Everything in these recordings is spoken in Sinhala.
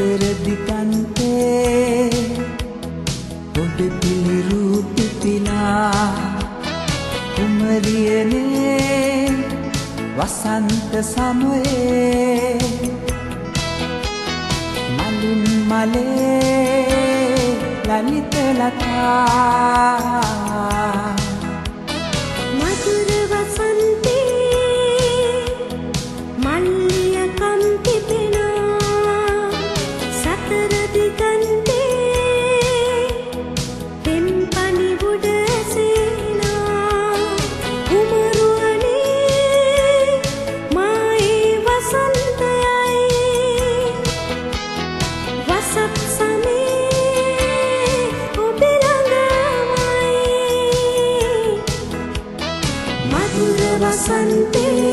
අටරදිකන්තේ ඔඩ පිළිරූපිතිලා උමරියනේ වසන්ත සමයේ. මලින් මලේ ලලිත ලතා. මధుර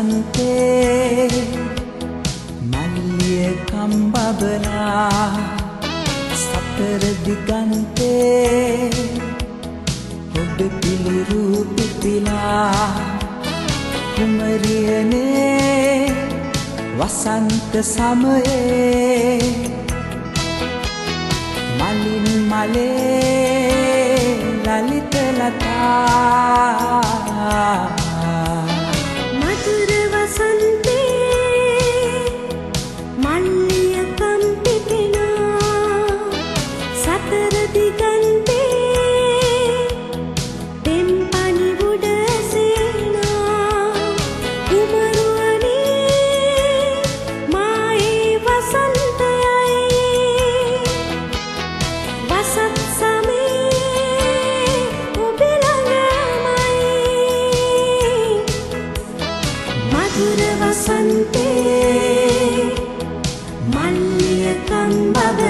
මధుර වසන්තේ මල්ලිය කම්බබලා සතර දිගන්තේ ඔබ පිළිරු පිපිලා කුමරියනේ වසන්ත සමයේ මලින් මලේ ලලිත ලතා මధుර වසන්තේ මල්ලිය කම්බබලා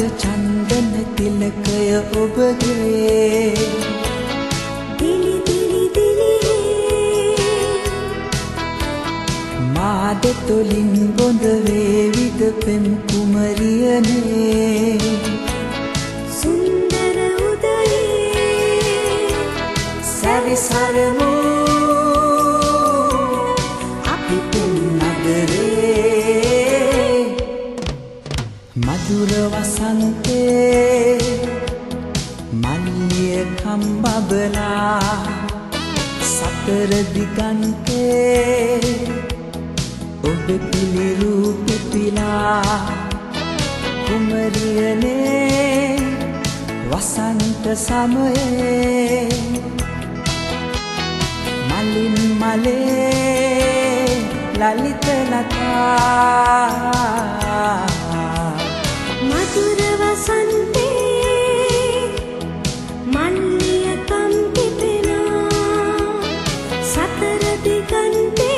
චන්දන තිලකය ඔබගේ. දිලි දිලි දිලි. මාද තුලින් බොඳ වේවිද පෙම් කුමරියනේ මధుර වසන්තේ මල්ලිය කම්බබලා සතර දිගන්තේ ඔබ පිළිරු පිපිලා කුමරියනේ වසන්ත සමයේ මලින් මලේ ලලිත ලතා මధుර වසන්තේ මල්ලිය කම්පිපෙනා සතර දිගන්තේ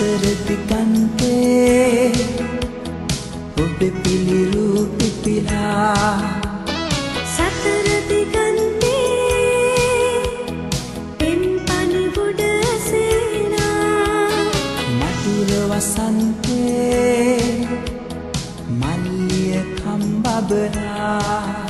සතර දිගන්තේ ඔබ පිළිරු පිපිලා සතර දිගන්තේ පෙම් පනිවුඩ සේනා. මధుර වසන්තේ මල්ලිය කම්බබලා